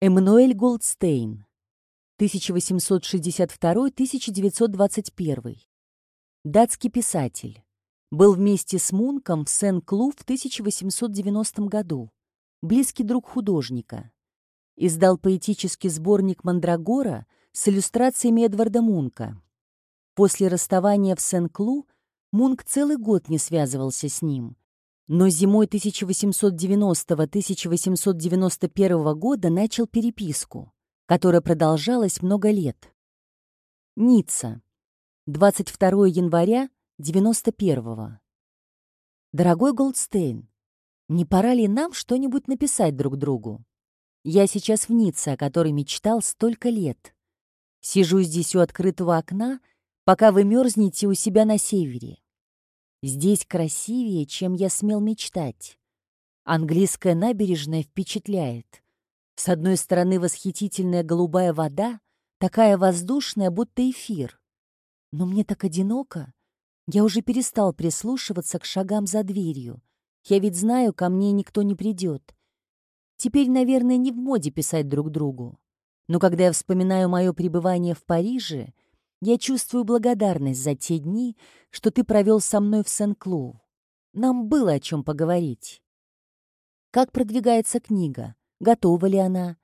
Эммануэль Голдстейн, 1862-1921. Датский писатель. Был вместе с Мунком в Сен-Клу в 1890 году. Близкий друг художника. Издал поэтический сборник «Мандрагора» с иллюстрациями Эдварда Мунка. После расставания в Сен-Клу Мунк целый год не связывался с ним, но зимой 1890-1891 года начал переписку, которая продолжалась много лет. Ницца. 22 января 91 -го. Дорогой Голдстейн, не пора ли нам что-нибудь написать друг другу? Я сейчас в Ницце, о которой мечтал столько лет. Сижу здесь у открытого окна, пока вы мерзнете у себя на севере. Здесь красивее, чем я смел мечтать. Английская набережная впечатляет. С одной стороны восхитительная голубая вода, такая воздушная, будто эфир. Но мне так одиноко. Я уже перестал прислушиваться к шагам за дверью. Я ведь знаю, ко мне никто не придет. Теперь, наверное, не в моде писать друг другу. Но когда я вспоминаю мое пребывание в Париже, я чувствую благодарность за те дни, что ты провел со мной в Сен-Клу. Нам было о чем поговорить. Как продвигается книга? Готова ли она?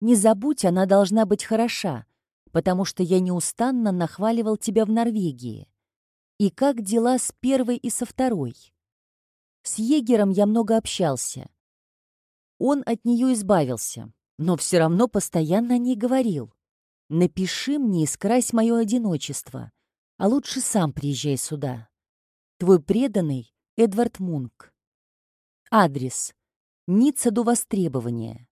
Не забудь, она должна быть хороша, потому что я неустанно нахваливал тебя в Норвегии. И как дела с первой и со второй? С егером я много общался. Он от нее избавился, но все равно постоянно о ней говорил. Напиши мне и скрась мое одиночество, а лучше сам приезжай сюда. Твой преданный Эдвард Мунк. Адрес. Ницца до востребования.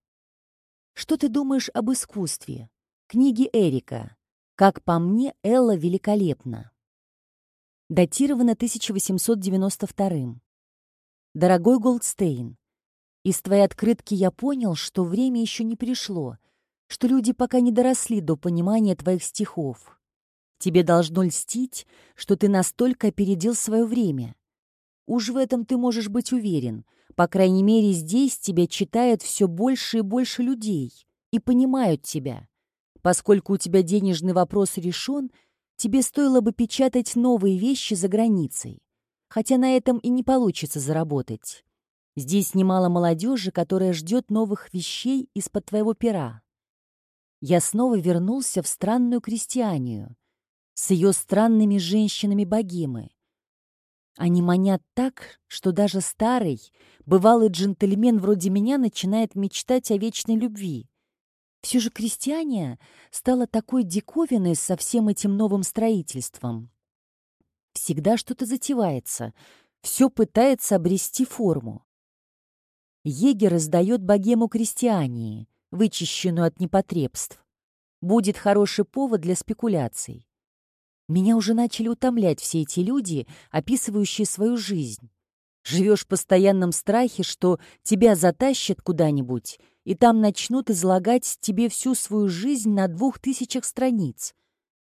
Что ты думаешь об искусстве? Книги Эрика. Как по мне, Элла великолепна. Датировано 1892. Дорогой Голдстейн, из твоей открытки я понял, что время еще не пришло — что люди пока не доросли до понимания твоих стихов. Тебе должно льстить, что ты настолько опередил свое время. Уж в этом ты можешь быть уверен. По крайней мере, здесь тебя читают все больше и больше людей и понимают тебя. Поскольку у тебя денежный вопрос решен, тебе стоило бы печатать новые вещи за границей. Хотя на этом и не получится заработать. Здесь немало молодежи, которая ждет новых вещей из-под твоего пера я снова вернулся в странную крестьянию с ее странными женщинами богемы. Они манят так, что даже старый, бывалый джентльмен вроде меня начинает мечтать о вечной любви. Все же крестьяне стало такой диковиной со всем этим новым строительством. Всегда что-то затевается, все пытается обрести форму. Егер издает богему крестьянии, вычищенную от непотребств. Будет хороший повод для спекуляций. Меня уже начали утомлять все эти люди, описывающие свою жизнь. Живешь в постоянном страхе, что тебя затащат куда-нибудь, и там начнут излагать тебе всю свою жизнь на двух тысячах страниц.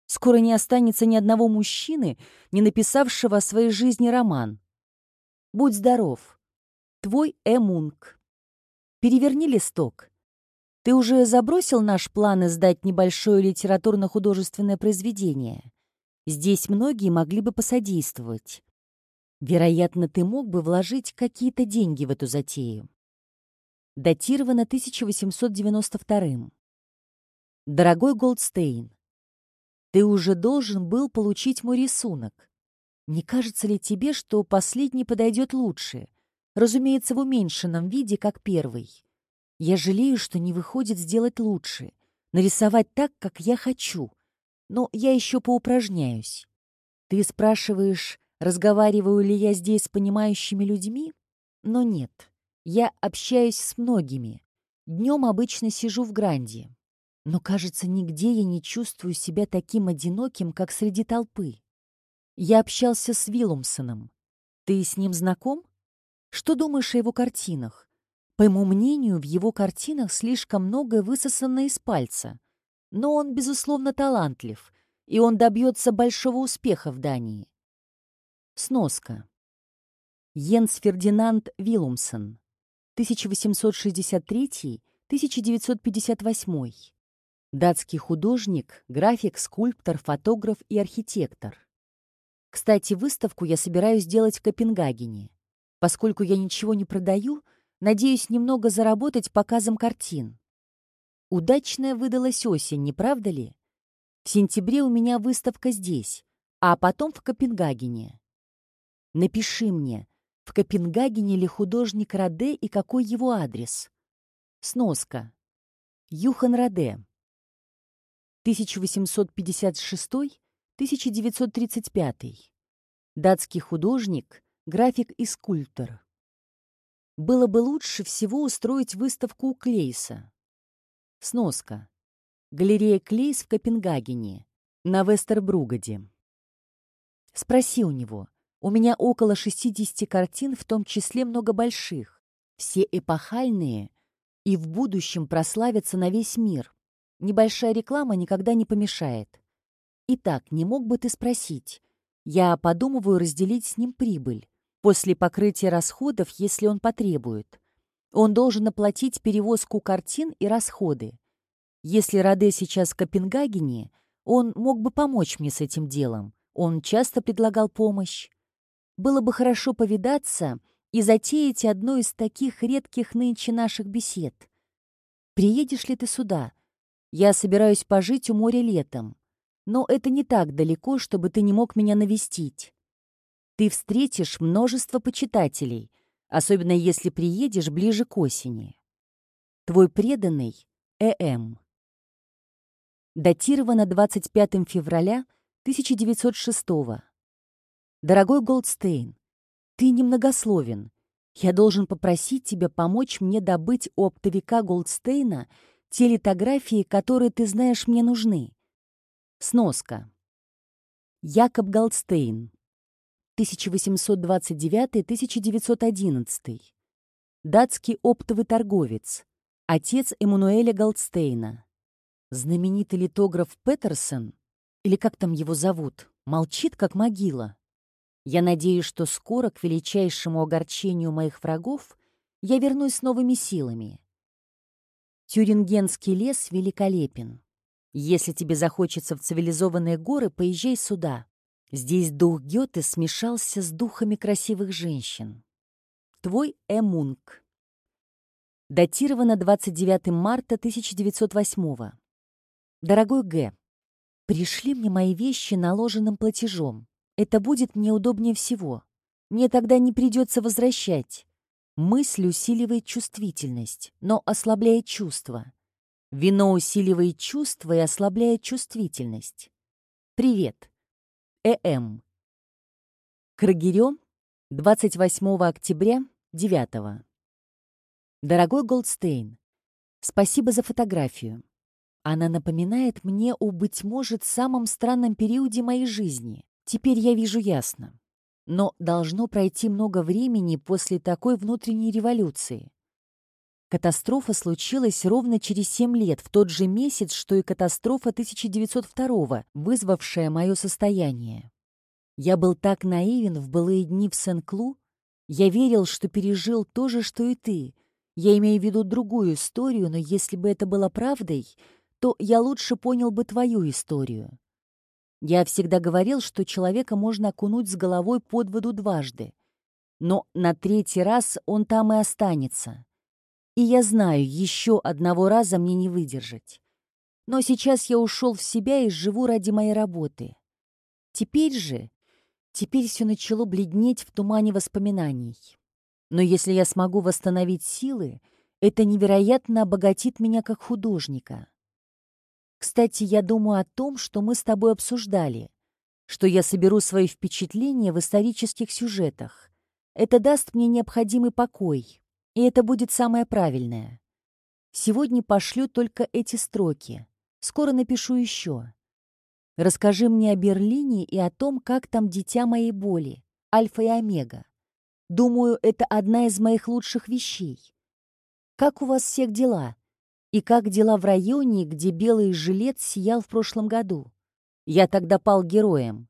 Скоро не останется ни одного мужчины, не написавшего о своей жизни роман. Будь здоров. Твой Эмунг. Переверни листок. Ты уже забросил наш план издать небольшое литературно-художественное произведение? Здесь многие могли бы посодействовать. Вероятно, ты мог бы вложить какие-то деньги в эту затею. Датировано 1892. Дорогой Голдстейн, ты уже должен был получить мой рисунок. Не кажется ли тебе, что последний подойдет лучше? Разумеется, в уменьшенном виде, как первый. Я жалею, что не выходит сделать лучше, нарисовать так, как я хочу. Но я еще поупражняюсь. Ты спрашиваешь, разговариваю ли я здесь с понимающими людьми? Но нет. Я общаюсь с многими. Днем обычно сижу в Гранде. Но, кажется, нигде я не чувствую себя таким одиноким, как среди толпы. Я общался с Виллумсоном. Ты с ним знаком? Что думаешь о его картинах? По моему мнению, в его картинах слишком многое высосано из пальца. Но он, безусловно, талантлив, и он добьется большого успеха в Дании. Сноска. Йенс Фердинанд Виллумсон, 1863 1958. Датский художник, график, скульптор, фотограф и архитектор. Кстати, выставку я собираюсь сделать в Копенгагене. Поскольку я ничего не продаю, надеюсь немного заработать показом картин. Удачная выдалась осень, не правда ли? В сентябре у меня выставка здесь, а потом в Копенгагене. Напиши мне, в Копенгагене ли художник Раде и какой его адрес? Сноска. Юхан Раде. 1856-1935. Датский художник, график и скульптор. Было бы лучше всего устроить выставку у Клейса. Сноска. Галерея Клейс в Копенгагене, на Вестербругаде. Спроси у него. У меня около 60 картин, в том числе много больших. Все эпохальные и в будущем прославятся на весь мир. Небольшая реклама никогда не помешает. Итак, не мог бы ты спросить? Я подумываю разделить с ним прибыль. После покрытия расходов, если он потребует. Он должен оплатить перевозку картин и расходы. Если Раде сейчас в Копенгагене, он мог бы помочь мне с этим делом. Он часто предлагал помощь. Было бы хорошо повидаться и затеять одну из таких редких нынче наших бесед. Приедешь ли ты сюда? Я собираюсь пожить у моря летом. Но это не так далеко, чтобы ты не мог меня навестить. Ты встретишь множество почитателей, особенно если приедешь ближе к осени. Твой преданный Э.М. Датировано 25 февраля 1906 Дорогой Голдстейн, ты немногословен. Я должен попросить тебя помочь мне добыть у оптовика Голдстейна те литографии, которые ты знаешь мне нужны. Сноска. Якоб Голдстейн. 1829-1911. Датский оптовый торговец. Отец Эммануэля Голдстейна. Знаменитый литограф Петерсон, или как там его зовут, молчит, как могила. Я надеюсь, что скоро, к величайшему огорчению моих врагов, я вернусь с новыми силами. Тюрингенский лес великолепен. Если тебе захочется в цивилизованные горы, поезжай сюда. Здесь дух Гёте смешался с духами красивых женщин. Твой Эмунг. Датировано 29 марта 1908 -го. Дорогой Г, пришли мне мои вещи наложенным платежом. Это будет мне удобнее всего. Мне тогда не придется возвращать. Мысль усиливает чувствительность, но ослабляет чувства. Вино усиливает чувства и ослабляет чувствительность. Привет. Э.М. Крагирё, 28 октября, 9. Дорогой Голдстейн, спасибо за фотографию. Она напоминает мне о, быть может, самом странном периоде моей жизни. Теперь я вижу ясно. Но должно пройти много времени после такой внутренней революции. Катастрофа случилась ровно через семь лет, в тот же месяц, что и катастрофа 1902 вызвавшая мое состояние. Я был так наивен в былые дни в Сен-Клу. Я верил, что пережил то же, что и ты. Я имею в виду другую историю, но если бы это было правдой, то я лучше понял бы твою историю. Я всегда говорил, что человека можно окунуть с головой под воду дважды, но на третий раз он там и останется. И я знаю, еще одного раза мне не выдержать. Но сейчас я ушел в себя и живу ради моей работы. Теперь же, теперь все начало бледнеть в тумане воспоминаний. Но если я смогу восстановить силы, это невероятно обогатит меня как художника. Кстати, я думаю о том, что мы с тобой обсуждали, что я соберу свои впечатления в исторических сюжетах. Это даст мне необходимый покой, и это будет самое правильное. Сегодня пошлю только эти строки. Скоро напишу еще. Расскажи мне о Берлине и о том, как там дитя моей боли, альфа и омега. Думаю, это одна из моих лучших вещей. Как у вас всех дела? И как дела в районе, где белый жилет сиял в прошлом году? Я тогда пал героем.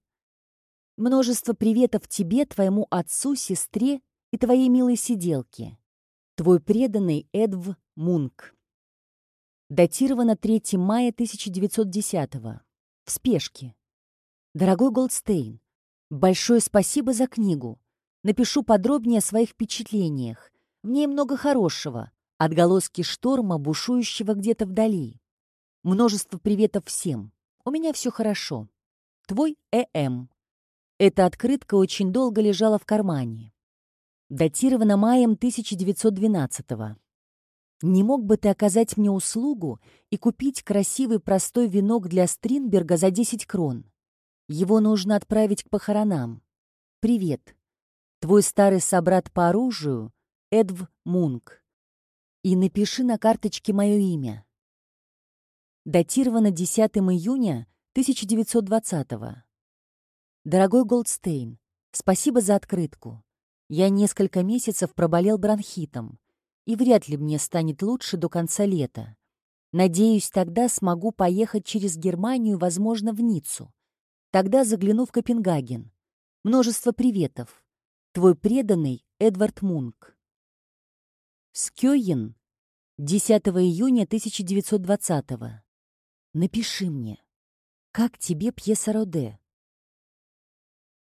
Множество приветов тебе, твоему отцу, сестре и твоей милой сиделке. Твой преданный Эдв Мунк. Датировано 3 мая 1910 -го. В спешке. Дорогой Голдстейн, большое спасибо за книгу. Напишу подробнее о своих впечатлениях. В ней много хорошего. Отголоски шторма, бушующего где-то вдали. Множество приветов всем. У меня все хорошо. Твой Э.М. Эта открытка очень долго лежала в кармане. Датирована маем 1912 -го. Не мог бы ты оказать мне услугу и купить красивый простой венок для Стринберга за 10 крон? Его нужно отправить к похоронам. Привет. Твой старый собрат по оружию Эдв Мунк. И напиши на карточке мое имя. Датировано 10 июня 1920 -го. Дорогой Голдстейн, спасибо за открытку. Я несколько месяцев проболел бронхитом и вряд ли мне станет лучше до конца лета. Надеюсь, тогда смогу поехать через Германию, возможно, в Ниццу. Тогда загляну в Копенгаген. Множество приветов. Твой преданный Эдвард Мунк. Скёйен, 10 июня 1920 -го. Напиши мне, как тебе пьеса Роде?